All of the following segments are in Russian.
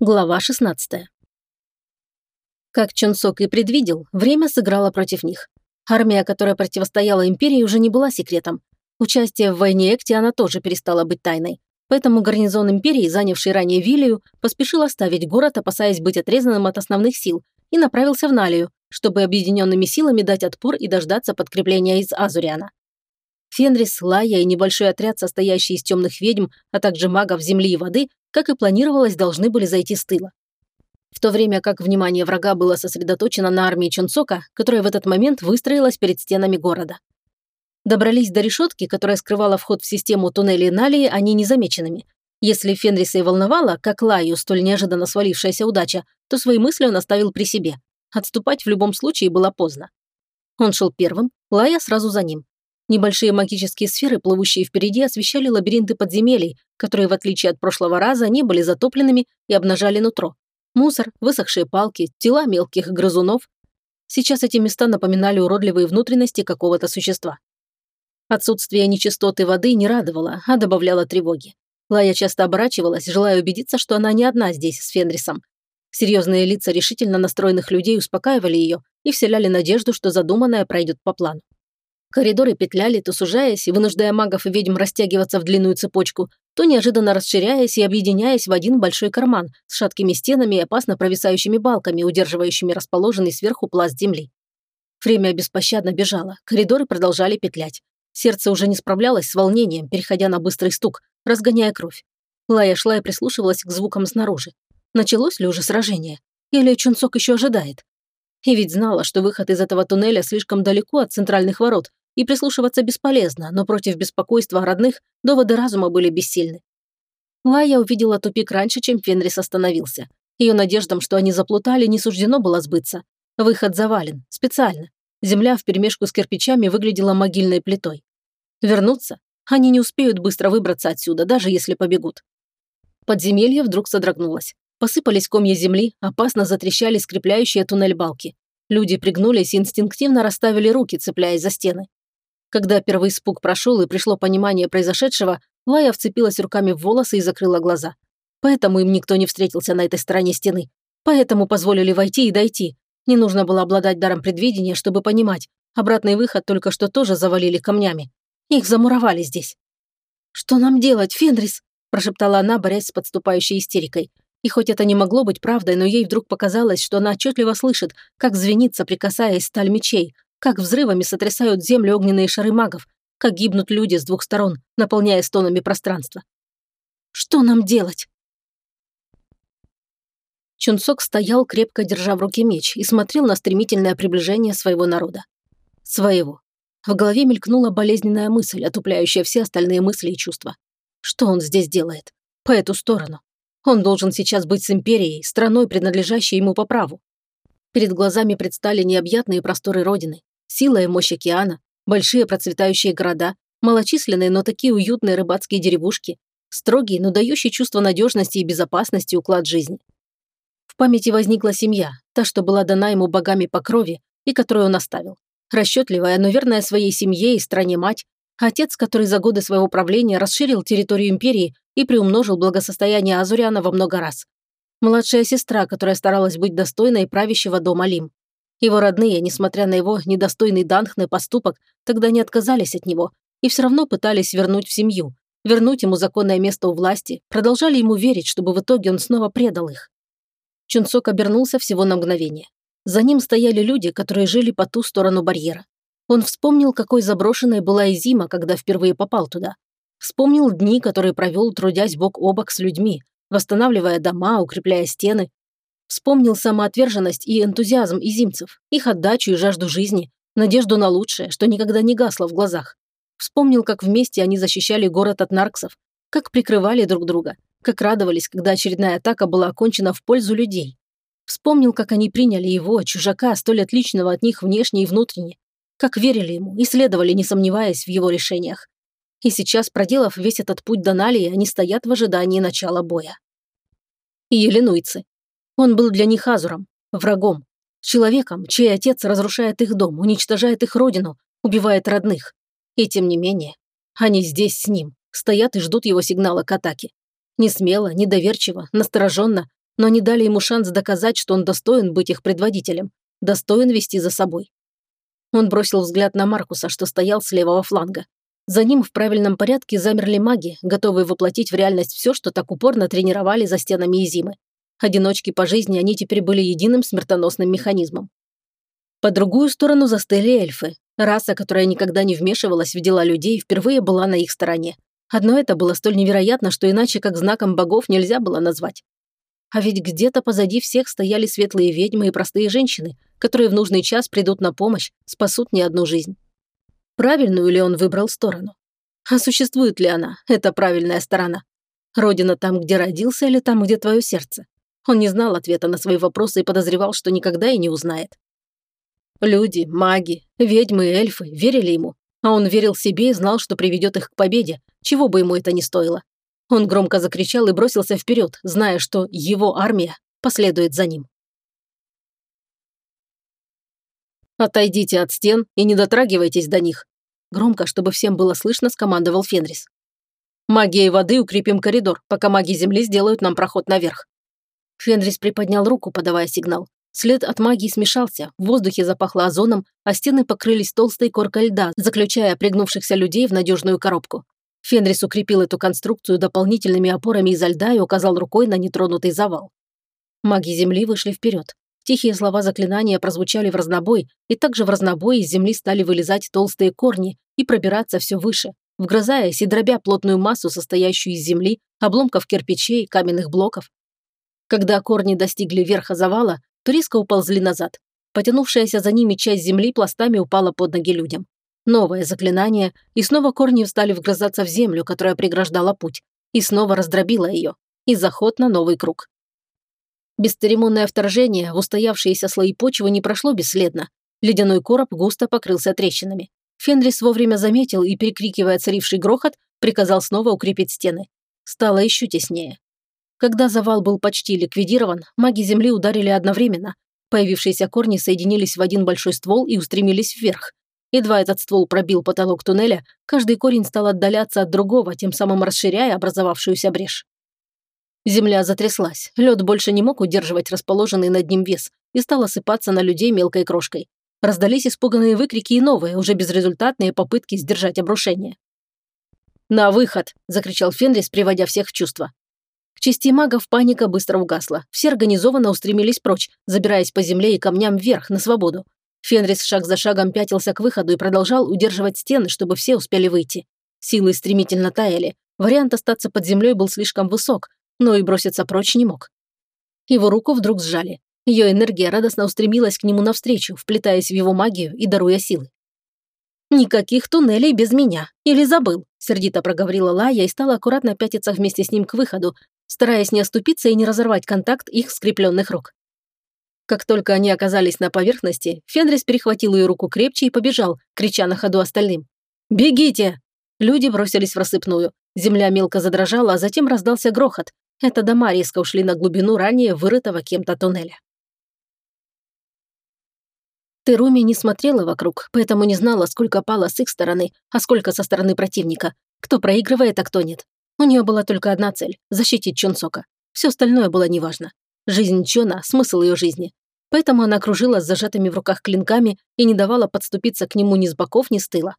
Глава 16. Как Чонсок и предвидел, время сыграло против них. Армия, которая противостояла империи, уже не была секретом. Участие в войне Эктиана тоже перестало быть тайной. Поэтому гарнизон империи, занявший ранее Вилию, поспешил оставить город, опасаясь быть отрезанным от основных сил, и направился в Налию, чтобы объединенными силами дать отпор и дождаться подкрепления из Азуриана. Фенрис, Лая и небольшой отряд, состоящий из темных ведьм, а также магов земли и воды, как и планировалось, должны были зайти с тыла. В то время как внимание врага было сосредоточено на армии Чунцока, которая в этот момент выстроилась перед стенами города. Добрались до решетки, которая скрывала вход в систему туннелей Налии, они незамеченными. Если Фенриса и волновала, как Лаю столь неожиданно свалившаяся удача, то свои мысли он оставил при себе. Отступать в любом случае было поздно. Он шел первым, Лая сразу за ним. Небольшие магические сферы, плывущие впереди, освещали лабиринты подземелий, которые, в отличие от прошлого раза, не были затопленными и обнажали нутро. Мусор, высохшие палки, тела мелких грызунов. Сейчас эти места напоминали уродливые внутренности какого-то существа. Отсутствие нечистоты воды не радовало, а добавляло тревоги. Лая часто оборачивалась, желая убедиться, что она не одна здесь с Фенрисом. Серьезные лица решительно настроенных людей успокаивали ее и вселяли надежду, что задуманное пройдет по плану. Коридоры петляли, то сужаясь и вынуждая магов и ведьм растягиваться в длинную цепочку, то неожиданно расширяясь и объединяясь в один большой карман с шаткими стенами и опасно провисающими балками, удерживающими расположенный сверху пласт земли. Время беспощадно бежало, коридоры продолжали петлять. Сердце уже не справлялось с волнением, переходя на быстрый стук, разгоняя кровь. Лая шла и прислушивалась к звукам снаружи. Началось ли уже сражение? Или Чунцок еще ожидает? И ведь знала, что выход из этого туннеля слишком далеко от центральных ворот, и прислушиваться бесполезно, но против беспокойства родных доводы разума были бессильны. Лая увидела тупик раньше, чем Фенрис остановился. Ее надеждам, что они заплутали, не суждено было сбыться. Выход завален, специально. Земля вперемешку с кирпичами выглядела могильной плитой. Вернуться? Они не успеют быстро выбраться отсюда, даже если побегут. Подземелье вдруг содрогнулось. Посыпались комья земли, опасно затрещали скрепляющие туннель балки. Люди пригнулись и инстинктивно расставили руки, цепляясь за стены. Когда первый испуг прошел и пришло понимание произошедшего, Лая вцепилась руками в волосы и закрыла глаза. Поэтому им никто не встретился на этой стороне стены. Поэтому позволили войти и дойти. Не нужно было обладать даром предвидения, чтобы понимать. Обратный выход только что тоже завалили камнями. Их замуровали здесь. «Что нам делать, Фенрис?» – прошептала она, борясь с подступающей истерикой. И хоть это не могло быть правдой, но ей вдруг показалось, что она отчетливо слышит, как звенит, соприкасаясь сталь мечей, как взрывами сотрясают землю огненные шары магов, как гибнут люди с двух сторон, наполняя стонами пространство. Что нам делать? Чунцок стоял, крепко держа в руке меч, и смотрел на стремительное приближение своего народа. Своего. В голове мелькнула болезненная мысль, отупляющая все остальные мысли и чувства. Что он здесь делает? По эту сторону. Он должен сейчас быть с империей, страной, принадлежащей ему по праву. Перед глазами предстали необъятные просторы Родины, Сила и мощь океана, большие процветающие города, малочисленные, но такие уютные рыбацкие деревушки, строгий, но дающий чувство надежности и безопасности уклад жизни. В памяти возникла семья, та, что была дана ему богами по крови и которую он оставил. Расчетливая, но верная своей семье и стране мать, отец, который за годы своего правления расширил территорию империи и приумножил благосостояние Азуриана во много раз. Младшая сестра, которая старалась быть достойной правящего дома Лим. Его родные, несмотря на его недостойный Данхны поступок, тогда не отказались от него и все равно пытались вернуть в семью, вернуть ему законное место у власти, продолжали ему верить, чтобы в итоге он снова предал их. Чунцок обернулся всего на мгновение. За ним стояли люди, которые жили по ту сторону барьера. Он вспомнил, какой заброшенной была и зима, когда впервые попал туда. Вспомнил дни, которые провел, трудясь бок о бок с людьми, восстанавливая дома, укрепляя стены, Вспомнил самоотверженность и энтузиазм изимцев, их отдачу и жажду жизни, надежду на лучшее, что никогда не гасло в глазах. Вспомнил, как вместе они защищали город от нарксов, как прикрывали друг друга, как радовались, когда очередная атака была окончена в пользу людей. Вспомнил, как они приняли его, чужака, столь отличного от них внешне и внутренне, как верили ему и следовали, не сомневаясь в его решениях. И сейчас, проделав весь этот путь до Налии, они стоят в ожидании начала боя. И еленуйцы. Он был для них Азуром, врагом, человеком, чей отец разрушает их дом, уничтожает их родину, убивает родных. И тем не менее, они здесь с ним, стоят и ждут его сигнала к атаке. Не смело, недоверчиво, настороженно, но они дали ему шанс доказать, что он достоин быть их предводителем, достоин вести за собой. Он бросил взгляд на Маркуса, что стоял с левого фланга. За ним в правильном порядке замерли маги, готовые воплотить в реальность все, что так упорно тренировали за стенами Изимы. Одиночки по жизни, они теперь были единым смертоносным механизмом. По другую сторону застыли эльфы. Раса, которая никогда не вмешивалась в дела людей, впервые была на их стороне. Одно это было столь невероятно, что иначе как знаком богов нельзя было назвать. А ведь где-то позади всех стояли светлые ведьмы и простые женщины, которые в нужный час придут на помощь, спасут не одну жизнь. Правильную ли он выбрал сторону? А существует ли она, эта правильная сторона? Родина там, где родился, или там, где твое сердце? Он не знал ответа на свои вопросы и подозревал, что никогда и не узнает. Люди, маги, ведьмы и эльфы верили ему, а он верил себе и знал, что приведет их к победе, чего бы ему это ни стоило. Он громко закричал и бросился вперед, зная, что его армия последует за ним. «Отойдите от стен и не дотрагивайтесь до них», громко, чтобы всем было слышно, скомандовал Фенрис. «Магией воды укрепим коридор, пока маги Земли сделают нам проход наверх». Фенрис приподнял руку, подавая сигнал. След от магии смешался, в воздухе запахло озоном, а стены покрылись толстой коркой льда, заключая пригнувшихся людей в надежную коробку. Фенрис укрепил эту конструкцию дополнительными опорами изо льда и указал рукой на нетронутый завал. Маги Земли вышли вперед. Тихие слова заклинания прозвучали в разнобой, и также в разнобой из земли стали вылезать толстые корни и пробираться все выше, вгрызаясь и дробя плотную массу, состоящую из земли, обломков кирпичей, каменных блоков. Когда корни достигли верха завала, то резко уползли назад. Потянувшаяся за ними часть земли пластами упала под ноги людям. Новое заклинание, и снова корни стали вгрызаться в землю, которая преграждала путь, и снова раздробила ее, и заход на новый круг. Бесцеремонное вторжение в устоявшиеся слои почвы не прошло бесследно. Ледяной короб густо покрылся трещинами. Фенрис вовремя заметил и, перекрикивая царивший грохот, приказал снова укрепить стены. Стало еще теснее. Когда завал был почти ликвидирован, маги Земли ударили одновременно. Появившиеся корни соединились в один большой ствол и устремились вверх. Едва этот ствол пробил потолок туннеля, каждый корень стал отдаляться от другого, тем самым расширяя образовавшуюся брешь. Земля затряслась, лед больше не мог удерживать расположенный над ним вес и стал осыпаться на людей мелкой крошкой. Раздались испуганные выкрики и новые, уже безрезультатные попытки сдержать обрушение. «На выход!» – закричал Фенрис, приводя всех в чувство. К чести магов паника быстро угасла. Все организованно устремились прочь, забираясь по земле и камням вверх, на свободу. Фенрис шаг за шагом пятился к выходу и продолжал удерживать стены, чтобы все успели выйти. Силы стремительно таяли. Вариант остаться под землей был слишком высок, но и броситься прочь не мог. Его руку вдруг сжали. Ее энергия радостно устремилась к нему навстречу, вплетаясь в его магию и даруя силы. «Никаких туннелей без меня. Или забыл?» – сердито проговорила Лая и стала аккуратно пятиться вместе с ним к выходу, стараясь не оступиться и не разорвать контакт их скрепленных рук. Как только они оказались на поверхности, Фенрис перехватил ее руку крепче и побежал, крича на ходу остальным. «Бегите!» Люди бросились в рассыпную. Земля мелко задрожала, а затем раздался грохот. Это дома резко ушли на глубину ранее вырытого кем-то туннеля. Теруми не смотрела вокруг, поэтому не знала, сколько пало с их стороны, а сколько со стороны противника. Кто проигрывает, а кто нет. У нее была только одна цель – защитить Чонсока. Все остальное было неважно. Жизнь Чона – смысл ее жизни. Поэтому она кружила с зажатыми в руках клинками и не давала подступиться к нему ни с боков, ни с тыла.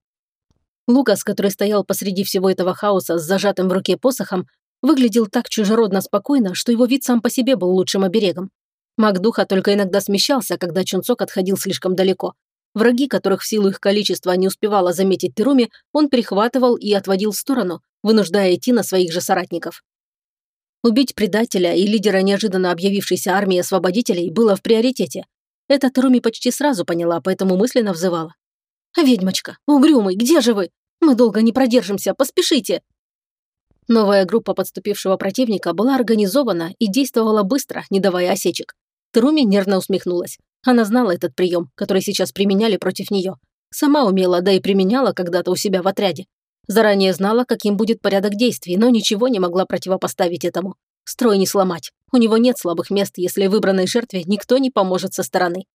Лукас, который стоял посреди всего этого хаоса с зажатым в руке посохом, выглядел так чужеродно спокойно, что его вид сам по себе был лучшим оберегом. Маг духа только иногда смещался, когда Чунцок отходил слишком далеко. Враги, которых в силу их количества не успевала заметить Теруми, он перехватывал и отводил в сторону, вынуждая идти на своих же соратников. Убить предателя и лидера неожиданно объявившейся армии освободителей было в приоритете. Это Теруми почти сразу поняла, поэтому мысленно взывала. «Ведьмочка, угрюмый, где же вы? Мы долго не продержимся, поспешите!» Новая группа подступившего противника была организована и действовала быстро, не давая осечек. Теруми нервно усмехнулась. Она знала этот прием, который сейчас применяли против нее. Сама умела, да и применяла когда-то у себя в отряде. Заранее знала, каким будет порядок действий, но ничего не могла противопоставить этому. Строй не сломать. У него нет слабых мест, если выбранной жертве никто не поможет со стороны.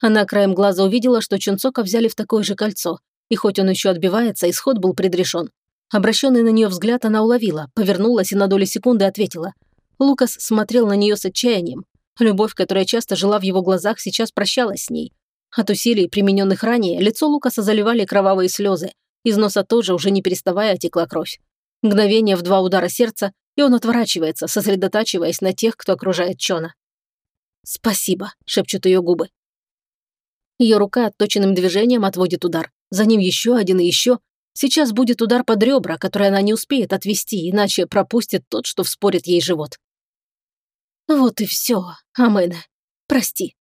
Она краем глаза увидела, что Чунцока взяли в такое же кольцо, и хоть он еще отбивается, исход был предрешен. Обращенный на нее взгляд она уловила, повернулась и на долю секунды ответила. Лукас смотрел на нее с отчаянием. Любовь, которая часто жила в его глазах, сейчас прощалась с ней. От усилий, примененных ранее, лицо Лукаса заливали кровавые слезы. Из носа тоже уже не переставая текла кровь. Мгновение в два удара сердца, и он отворачивается, сосредотачиваясь на тех, кто окружает Чона. «Спасибо», — шепчут ее губы. Ее рука отточенным движением отводит удар. За ним еще один и еще. Сейчас будет удар под ребра, который она не успеет отвести, иначе пропустит тот, что вспорит ей живот. Вот и все, Амена. Прости.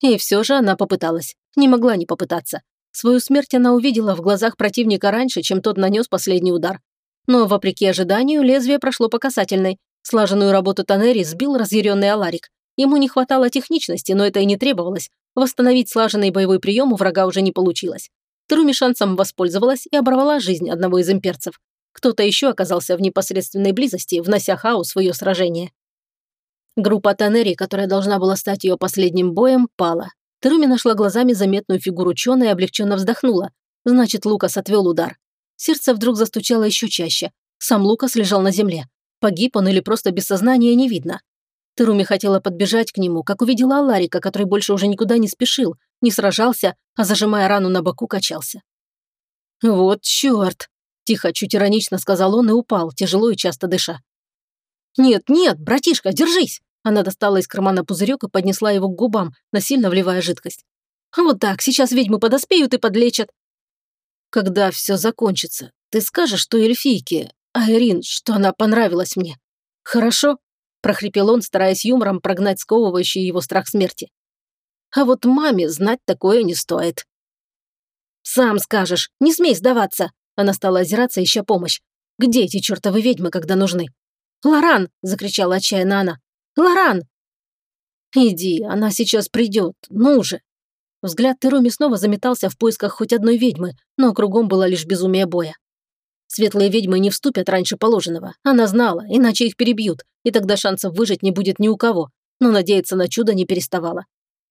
И все же она попыталась. Не могла не попытаться. Свою смерть она увидела в глазах противника раньше, чем тот нанес последний удар. Но, вопреки ожиданию, лезвие прошло по касательной. Слаженную работу Танери сбил разъяренный Аларик. Ему не хватало техничности, но это и не требовалось. Восстановить слаженный боевой прием у врага уже не получилось. Труми шансом воспользовалась и оборвала жизнь одного из имперцев. Кто-то еще оказался в непосредственной близости, внося хаос в ее сражение. Группа Танери, которая должна была стать ее последним боем, пала. Теруми нашла глазами заметную фигуру Чона и облегченно вздохнула. Значит, Лукас отвел удар. Сердце вдруг застучало еще чаще. Сам Лукас лежал на земле. Погиб он или просто без сознания, не видно. Теруми хотела подбежать к нему, как увидела Аларика, который больше уже никуда не спешил, не сражался, а зажимая рану на боку, качался. «Вот черт!» – тихо, чуть иронично сказал он и упал, тяжело и часто дыша. «Нет, нет, братишка, держись!» Она достала из кармана пузырек и поднесла его к губам, насильно вливая жидкость. «Вот так, сейчас ведьмы подоспеют и подлечат». «Когда все закончится, ты скажешь, что эльфийке, Айрин, что она понравилась мне. Хорошо?» – прохрипел он, стараясь юмором прогнать сковывающий его страх смерти. «А вот маме знать такое не стоит». «Сам скажешь, не смей сдаваться!» Она стала озираться, ища помощь. «Где эти чертовы ведьмы, когда нужны?» «Лоран!» – закричала отчаянно она. «Лоран!» «Иди, она сейчас придет, ну же!» Взгляд Теруми снова заметался в поисках хоть одной ведьмы, но кругом было лишь безумие боя. Светлые ведьмы не вступят раньше положенного. Она знала, иначе их перебьют, и тогда шансов выжить не будет ни у кого. Но надеяться на чудо не переставала.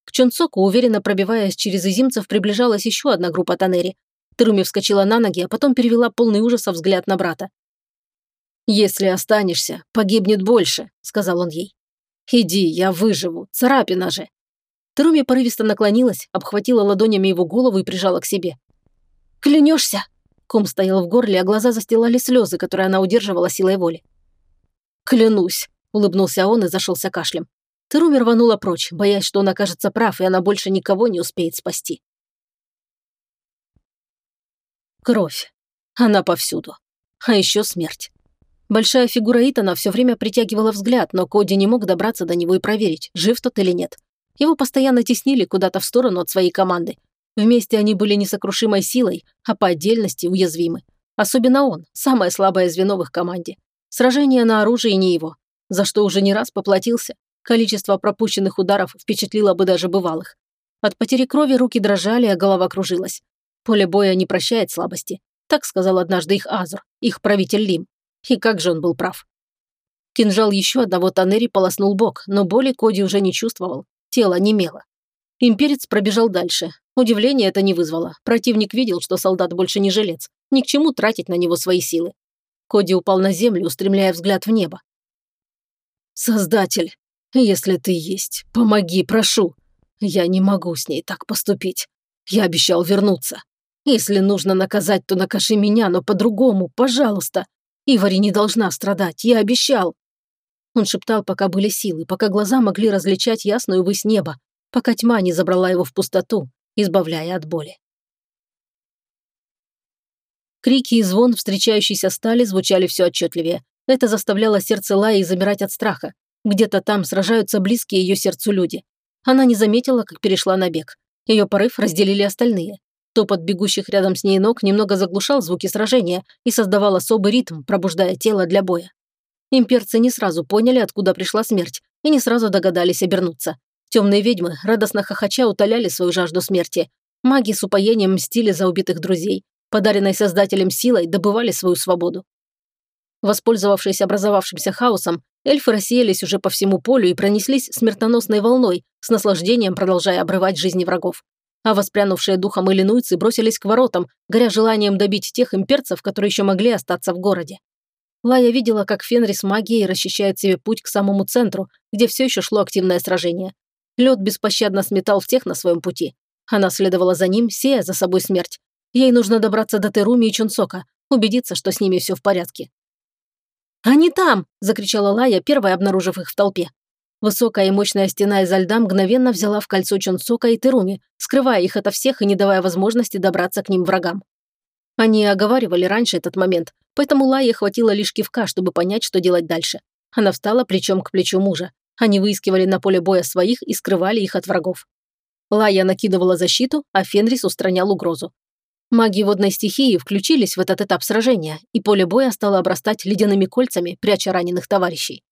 К Чонсоку, уверенно пробиваясь через изимцев, приближалась еще одна группа Танери. Теруми вскочила на ноги, а потом перевела полный ужаса взгляд на брата. «Если останешься, погибнет больше», — сказал он ей. «Иди, я выживу, царапина же». Труми порывисто наклонилась, обхватила ладонями его голову и прижала к себе. «Клянешься?» Ком стоял в горле, а глаза застилали слезы, которые она удерживала силой воли. «Клянусь», — улыбнулся он и зашелся кашлем. Теруми рванула прочь, боясь, что он окажется прав, и она больше никого не успеет спасти. Кровь. Она повсюду. А еще смерть. Большая фигура Итана все время притягивала взгляд, но Коди не мог добраться до него и проверить, жив тот или нет. Его постоянно теснили куда-то в сторону от своей команды. Вместе они были несокрушимой силой, а по отдельности уязвимы. Особенно он, самое слабое звено в их команде. Сражение на оружии не его, за что уже не раз поплатился. Количество пропущенных ударов впечатлило бы даже бывалых. От потери крови руки дрожали, а голова кружилась. Поле боя не прощает слабости. Так сказал однажды их Азур, их правитель Лим. И как же он был прав. Кинжал еще одного Танери полоснул бок, но боли Коди уже не чувствовал. Тело немело. Имперец пробежал дальше. Удивление это не вызвало. Противник видел, что солдат больше не жилец. Ни к чему тратить на него свои силы. Коди упал на землю, устремляя взгляд в небо. «Создатель, если ты есть, помоги, прошу. Я не могу с ней так поступить. Я обещал вернуться. Если нужно наказать, то накажи меня, но по-другому, пожалуйста. Ивари не должна страдать, я обещал. Он шептал, пока были силы, пока глаза могли различать ясную высь неба, пока тьма не забрала его в пустоту, избавляя от боли. Крики и звон встречающейся стали звучали все отчетливее. Это заставляло сердце Лаи замирать от страха. Где-то там сражаются близкие ее сердцу люди. Она не заметила, как перешла на бег. Ее порыв разделили остальные. Топот бегущих рядом с ней ног немного заглушал звуки сражения и создавал особый ритм, пробуждая тело для боя. Имперцы не сразу поняли, откуда пришла смерть, и не сразу догадались обернуться. Темные ведьмы, радостно хохоча, утоляли свою жажду смерти. Маги с упоением мстили за убитых друзей. Подаренной Создателем силой добывали свою свободу. Воспользовавшись образовавшимся хаосом, эльфы рассеялись уже по всему полю и пронеслись смертоносной волной, с наслаждением продолжая обрывать жизни врагов а воспрянувшие духом иллинуйцы бросились к воротам, горя желанием добить тех имперцев, которые еще могли остаться в городе. Лая видела, как Фенрис магией расчищает себе путь к самому центру, где все еще шло активное сражение. Лед беспощадно сметал всех на своем пути. Она следовала за ним, сея за собой смерть. Ей нужно добраться до Теруми и Чунсока, убедиться, что с ними все в порядке. «Они там!» – закричала Лая, первая обнаружив их в толпе. Высокая и мощная стена изо льда мгновенно взяла в кольцо Чунсока и Теруми, скрывая их ото всех и не давая возможности добраться к ним врагам. Они оговаривали раньше этот момент, поэтому Лае хватило лишь кивка, чтобы понять, что делать дальше. Она встала плечом к плечу мужа. Они выискивали на поле боя своих и скрывали их от врагов. Лая накидывала защиту, а Фенрис устранял угрозу. Маги водной стихии включились в этот этап сражения, и поле боя стало обрастать ледяными кольцами, пряча раненых товарищей.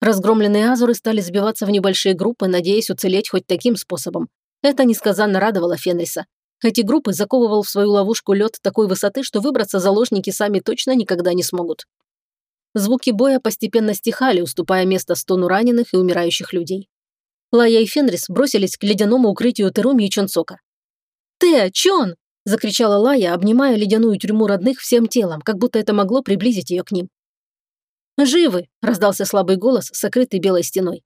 Разгромленные азуры стали сбиваться в небольшие группы, надеясь уцелеть хоть таким способом. Это несказанно радовало Фенриса. Эти группы заковывал в свою ловушку лед такой высоты, что выбраться заложники сами точно никогда не смогут. Звуки боя постепенно стихали, уступая место стону раненых и умирающих людей. Лая и Фенрис бросились к ледяному укрытию Теруми и Чонсока. «Те, Чон!» – закричала Лая, обнимая ледяную тюрьму родных всем телом, как будто это могло приблизить ее к ним. «Живы!» – раздался слабый голос, сокрытый белой стеной.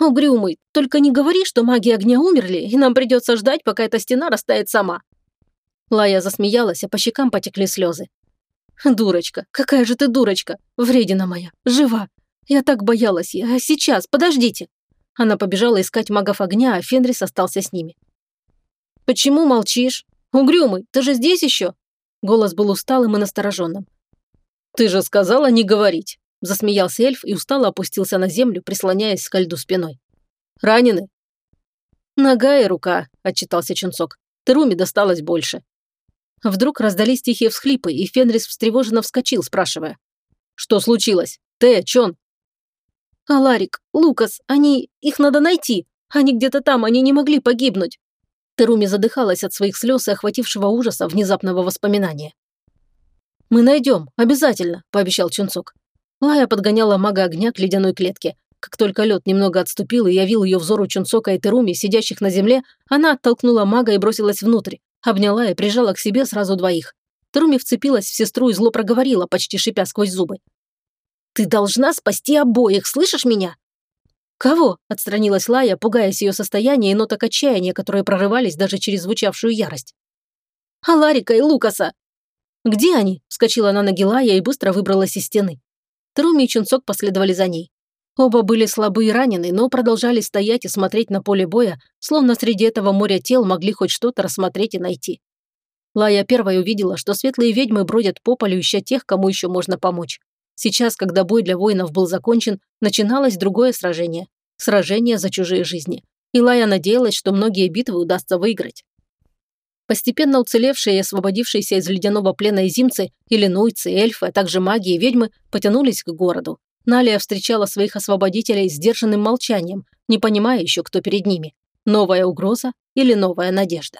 «Угрюмый, только не говори, что маги огня умерли, и нам придется ждать, пока эта стена растает сама». Лая засмеялась, а по щекам потекли слезы. «Дурочка, какая же ты дурочка! Вредина моя, жива! Я так боялась, а сейчас, подождите!» Она побежала искать магов огня, а Фенрис остался с ними. «Почему молчишь? Угрюмый, ты же здесь еще?» Голос был усталым и настороженным. «Ты же сказала не говорить!» Засмеялся эльф и устало опустился на землю, прислоняясь к льду спиной. «Ранены?» «Нога и рука», – отчитался Чунцок. «Теруми досталось больше». Вдруг раздались тихие всхлипы, и Фенрис встревоженно вскочил, спрашивая. «Что случилось? Тэ, Чон?» «Аларик, Лукас, они... Их надо найти. Они где-то там, они не могли погибнуть». Теруми задыхалась от своих слез и охватившего ужаса внезапного воспоминания. «Мы найдем, обязательно», – пообещал Чунцок. Лая подгоняла мага огня к ледяной клетке. Как только лед немного отступил и явил ее взору Чунцока и Теруми, сидящих на земле, она оттолкнула мага и бросилась внутрь. Обняла и прижала к себе сразу двоих. Труми вцепилась в сестру и зло проговорила, почти шипя сквозь зубы. «Ты должна спасти обоих, слышишь меня?» «Кого?» – отстранилась Лая, пугаясь ее состояния и ноток отчаяния, которые прорывались даже через звучавшую ярость. «Аларика и Лукаса!» «Где они?» – вскочила на ноги Лая и быстро выбралась из стены. Труми и Чунцок последовали за ней. Оба были слабы и ранены, но продолжали стоять и смотреть на поле боя, словно среди этого моря тел могли хоть что-то рассмотреть и найти. Лая первой увидела, что светлые ведьмы бродят по полю, ища тех, кому еще можно помочь. Сейчас, когда бой для воинов был закончен, начиналось другое сражение. Сражение за чужие жизни. И Лая надеялась, что многие битвы удастся выиграть. Постепенно уцелевшие и освободившиеся из ледяного плена изимцы, иллинуйцы, эльфы, а также маги и ведьмы потянулись к городу. Налия встречала своих освободителей сдержанным молчанием, не понимая еще, кто перед ними. Новая угроза или новая надежда.